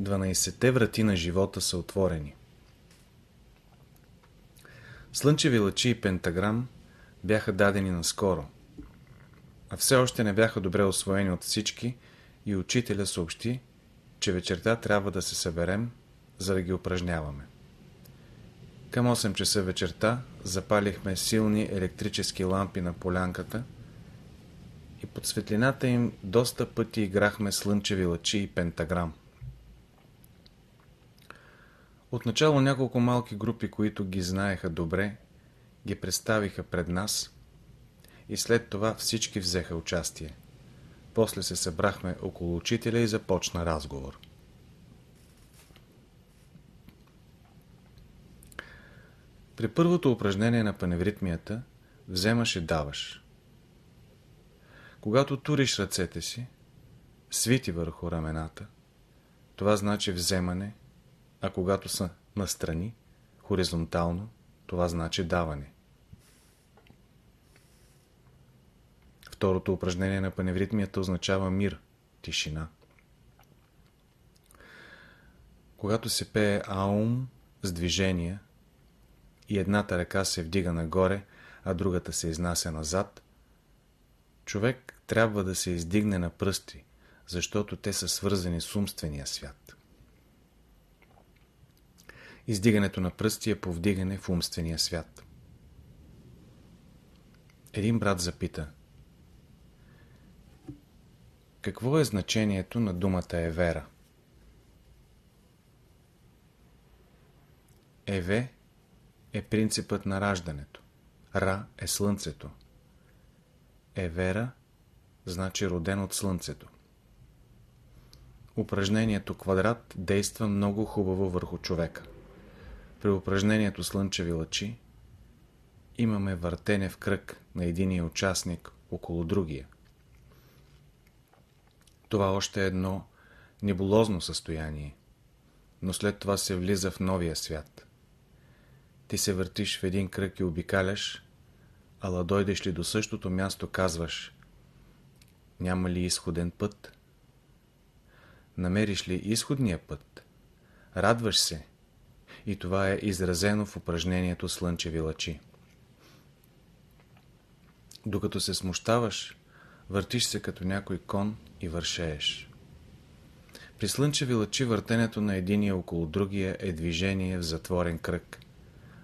12-те врати на живота са отворени. Слънчеви лъчи и пентаграм бяха дадени наскоро, а все още не бяха добре освоени от всички и учителя съобщи, че вечерта трябва да се съберем, за да ги упражняваме. Към 8 часа вечерта запалихме силни електрически лампи на полянката и под светлината им доста пъти играхме слънчеви лъчи и пентаграм. Отначало няколко малки групи, които ги знаеха добре, ги представиха пред нас и след това всички взеха участие. После се събрахме около учителя и започна разговор. При първото упражнение на паневритмията вземаш и даваш. Когато туриш ръцете си, свити върху рамената, това значи вземане, а когато са настрани, хоризонтално, това значи даване. Второто упражнение на паневритмията означава мир, тишина. Когато се пее аум с движение и едната ръка се вдига нагоре, а другата се изнася назад, човек трябва да се издигне на пръсти, защото те са свързани с умствения свят. Издигането на пръсти е повдигане в умствения свят. Един брат запита Какво е значението на думата Евера? Еве е принципът на раждането. Ра е слънцето. Евера значи роден от слънцето. Упражнението квадрат действа много хубаво върху човека. При упражнението слънчеви лъчи имаме въртене в кръг на единия участник около другия. Това още е едно небулозно състояние, но след това се влиза в новия свят. Ти се въртиш в един кръг и обикаляш, ала дойдеш ли до същото място, казваш няма ли изходен път? Намериш ли изходния път? Радваш се, и това е изразено в упражнението слънчеви лъчи. Докато се смущаваш, въртиш се като някой кон и вършееш. При слънчеви лъчи въртенето на единия около другия е движение в затворен кръг.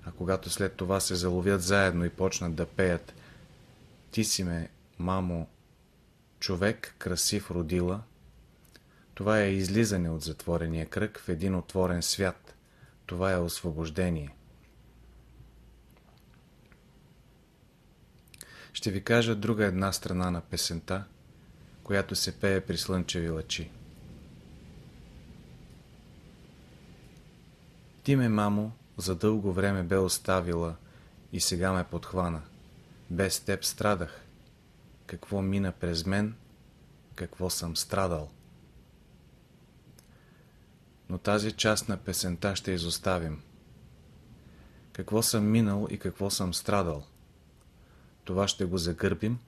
А когато след това се заловят заедно и почнат да пеят Ти си ме, мамо, човек красив родила, това е излизане от затворения кръг в един отворен свят. Това е освобождение. Ще ви кажа друга една страна на песента, която се пее при слънчеви лъчи. Ти ме, мамо, за дълго време бе оставила и сега ме подхвана. Без теб страдах. Какво мина през мен, какво съм страдал но тази част на песента ще изоставим. Какво съм минал и какво съм страдал? Това ще го загърбим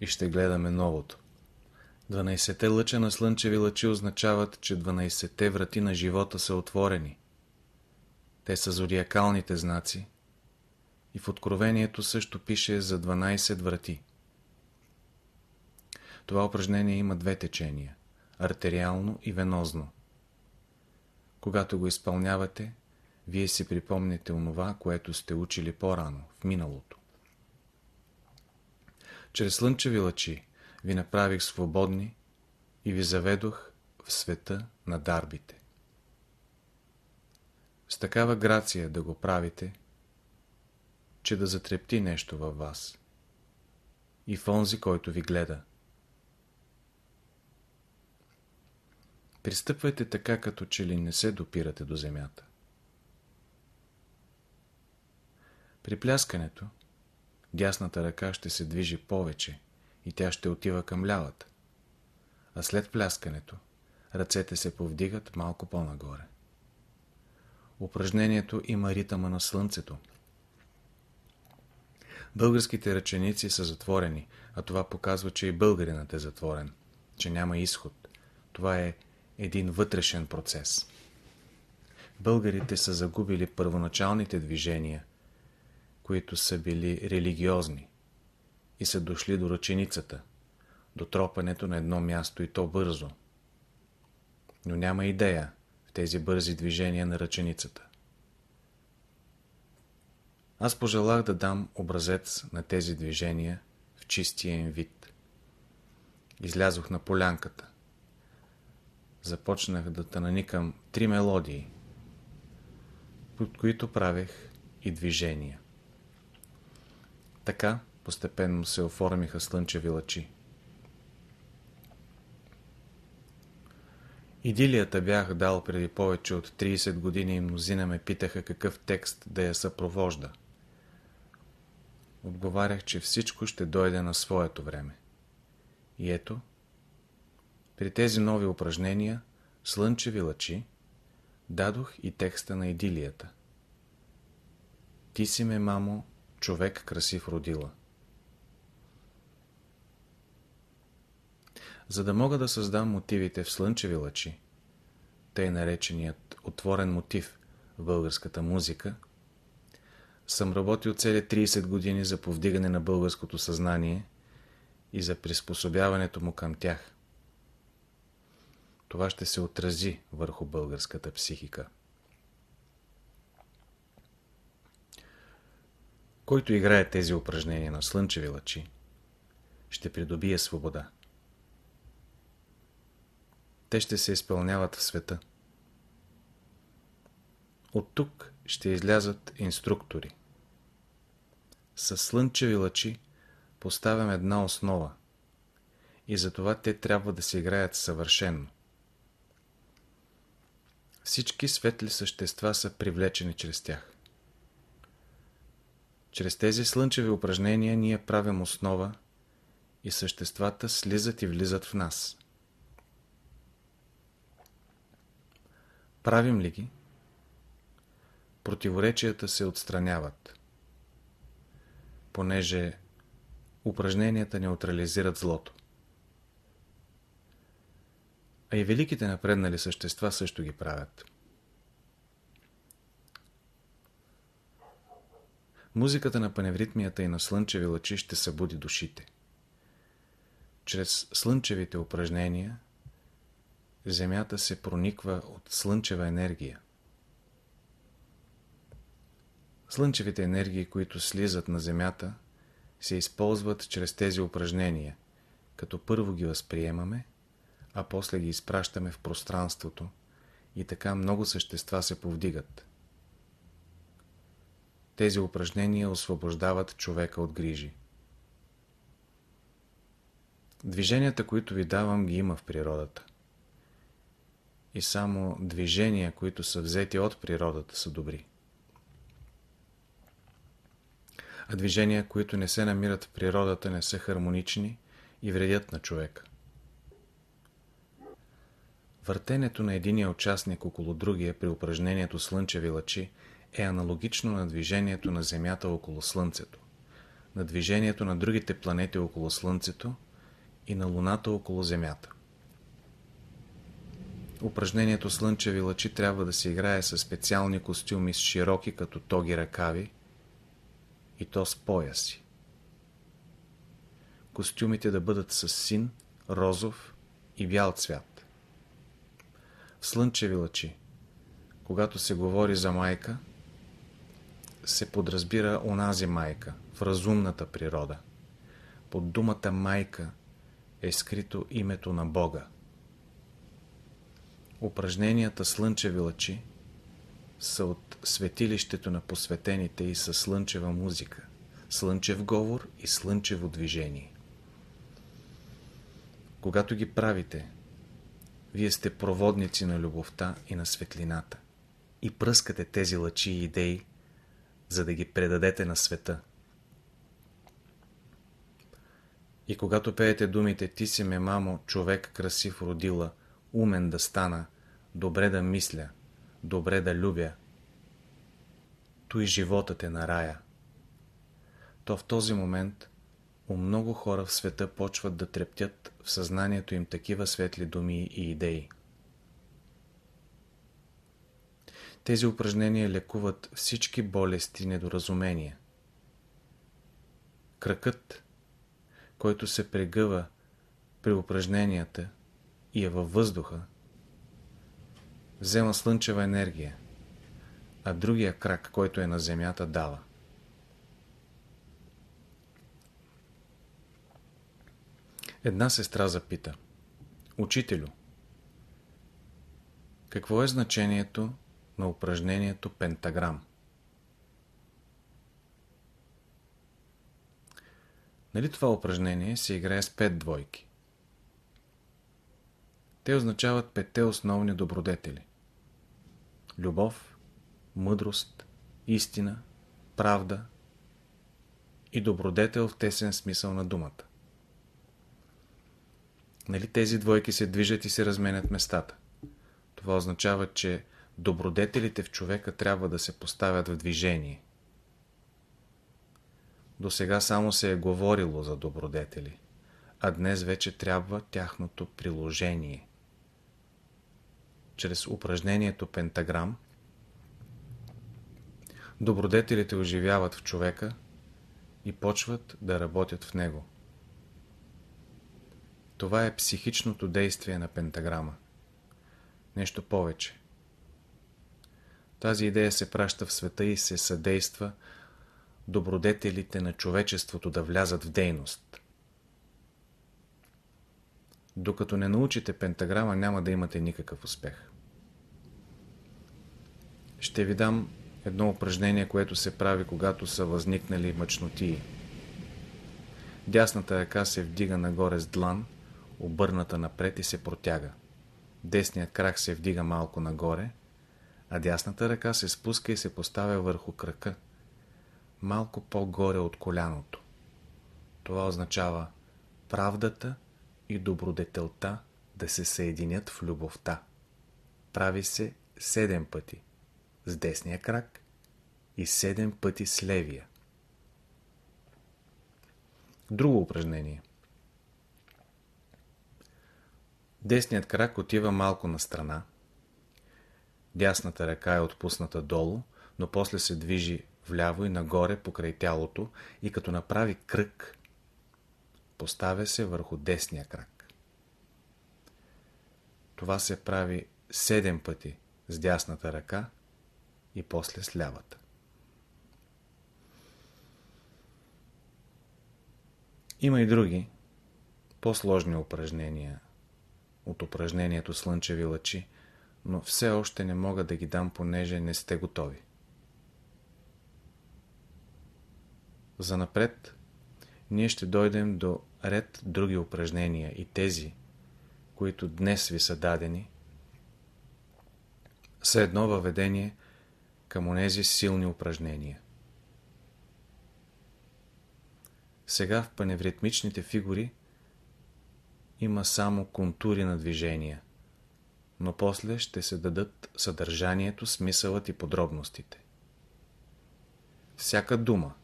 и ще гледаме новото. 12-те лъча на слънчеви лъчи означават, че 12-те врати на живота са отворени. Те са зодиакалните знаци и в Откровението също пише за 12 врати. Това упражнение има две течения – артериално и венозно. Когато го изпълнявате, вие си припомните онова, което сте учили по-рано, в миналото. Чрез слънчеви лъчи ви направих свободни и ви заведох в света на дарбите. С такава грация да го правите, че да затрепти нещо във вас и в онзи, който ви гледа. Пристъпвайте така, като че ли не се допирате до земята. При пляскането, дясната ръка ще се движи повече и тя ще отива към лявата. А след пляскането, ръцете се повдигат малко по-нагоре. Упражнението има ритъма на слънцето. Българските ръченици са затворени, а това показва, че и българинът е затворен, че няма изход. Това е един вътрешен процес. Българите са загубили първоначалните движения, които са били религиозни и са дошли до ръченицата, до тропането на едно място и то бързо. Но няма идея в тези бързи движения на ръченицата. Аз пожелах да дам образец на тези движения в чистия им вид. Излязох на полянката. Започнах да тананикам три мелодии, под които правех и движения. Така постепенно се оформиха слънчеви лъчи. Идилията бях дал преди повече от 30 години и мнозина ме питаха какъв текст да я съпровожда. Отговарях, че всичко ще дойде на своето време. И ето, при тези нови упражнения, слънчеви лъчи, дадох и текста на идилията. Ти си ме, мамо, човек красив родила. За да мога да създам мотивите в слънчеви лъчи, тъй нареченият отворен мотив в българската музика, съм работил цели 30 години за повдигане на българското съзнание и за приспособяването му към тях. Това ще се отрази върху българската психика. Който играе тези упражнения на слънчеви лъчи, ще придобие свобода. Те ще се изпълняват в света. От тук ще излязат инструктори. С слънчеви лъчи поставям една основа и затова те трябва да се играят съвършенно. Всички светли същества са привлечени чрез тях. Чрез тези слънчеви упражнения ние правим основа и съществата слизат и влизат в нас. Правим ли ги? Противоречията се отстраняват, понеже упражненията неутрализират злото. А и великите напреднали същества също ги правят. Музиката на паневритмията и на слънчеви лъчи ще събуди душите. Чрез слънчевите упражнения Земята се прониква от слънчева енергия. Слънчевите енергии, които слизат на Земята, се използват чрез тези упражнения, като първо ги възприемаме, а после ги изпращаме в пространството и така много същества се повдигат. Тези упражнения освобождават човека от грижи. Движенията, които ви давам, ги има в природата. И само движения, които са взети от природата, са добри. А движения, които не се намират в природата, не са хармонични и вредят на човека. Въртенето на единия участник около другия при упражнението слънчеви лъчи е аналогично на движението на Земята около Слънцето, на движението на другите планети около Слънцето и на Луната около Земята. Упражнението слънчеви лъчи трябва да се играе с специални костюми с широки като тоги ръкави и то с пояси. Костюмите да бъдат с син, розов и бял цвят. Слънчеви лъчи, когато се говори за майка, се подразбира онази майка в разумната природа. Под думата майка е скрито името на Бога. Упражненията слънчеви лъчи са от светилището на посветените и са слънчева музика, слънчев говор и слънчево движение. Когато ги правите, вие сте проводници на любовта и на светлината и пръскате тези лъчи и идеи за да ги предадете на света. И когато пеете думите «Ти си ме, мамо, човек красив родила, умен да стана, добре да мисля, добре да любя», то и животът е на рая. То в този момент у много хора в света почват да трептят в съзнанието им такива светли думи и идеи. Тези упражнения лекуват всички болести и недоразумения. Кръкът, който се прегъва при упражненията и е във въздуха, взема слънчева енергия, а другия крак, който е на земята, дава. Една сестра запита. Учителю, какво е значението на упражнението пентаграм? Нали това упражнение се играе с пет двойки? Те означават петте основни добродетели. Любов, мъдрост, истина, правда и добродетел в тесен смисъл на думата. Нали тези двойки се движат и се разменят местата? Това означава, че добродетелите в човека трябва да се поставят в движение. До сега само се е говорило за добродетели, а днес вече трябва тяхното приложение. Чрез упражнението пентаграм добродетелите оживяват в човека и почват да работят в него. Това е психичното действие на пентаграма. Нещо повече. Тази идея се праща в света и се съдейства добродетелите на човечеството да влязат в дейност. Докато не научите пентаграма, няма да имате никакъв успех. Ще ви дам едно упражнение, което се прави, когато са възникнали мъчнотии. Дясната ръка се вдига нагоре с длан, обърната напред и се протяга. Десният крак се вдига малко нагоре, а дясната ръка се спуска и се поставя върху крака, малко по-горе от коляното. Това означава правдата и добродетелта да се съединят в любовта. Прави се седем пъти с десния крак и седем пъти с левия. Друго упражнение – Десният крак отива малко на страна. Дясната ръка е отпусната долу, но после се движи вляво и нагоре покрай тялото и като направи кръг, поставя се върху десния крак. Това се прави седем пъти с дясната ръка и после с лявата. Има и други, по-сложни упражнения от упражнението слънчеви лъчи, но все още не мога да ги дам, понеже не сте готови. За напред ние ще дойдем до ред други упражнения и тези, които днес ви са дадени, са едно въведение към онези силни упражнения. Сега в паневритмичните фигури има само контури на движения, но после ще се дадат съдържанието, смисълът и подробностите. Всяка дума,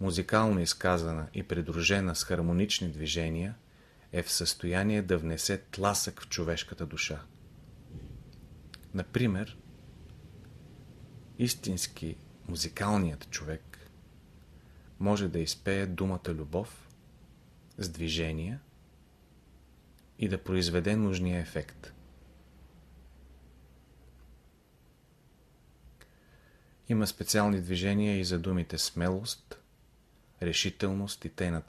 музикално изказана и придружена с хармонични движения, е в състояние да внесе тласък в човешката душа. Например, истински музикалният човек може да изпее думата любов с движения, и да произведе нужния ефект. Има специални движения и за думите смелост, решителност и т.н.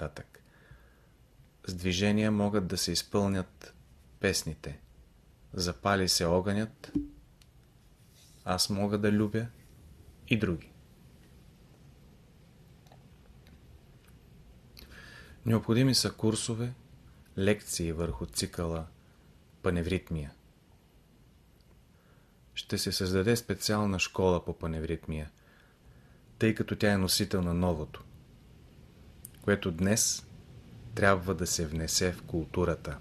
С движения могат да се изпълнят песните. Запали се огънят, аз мога да любя и други. Необходими са курсове, лекции върху цикъла паневритмия. Ще се създаде специална школа по паневритмия, тъй като тя е носител на новото, което днес трябва да се внесе в културата.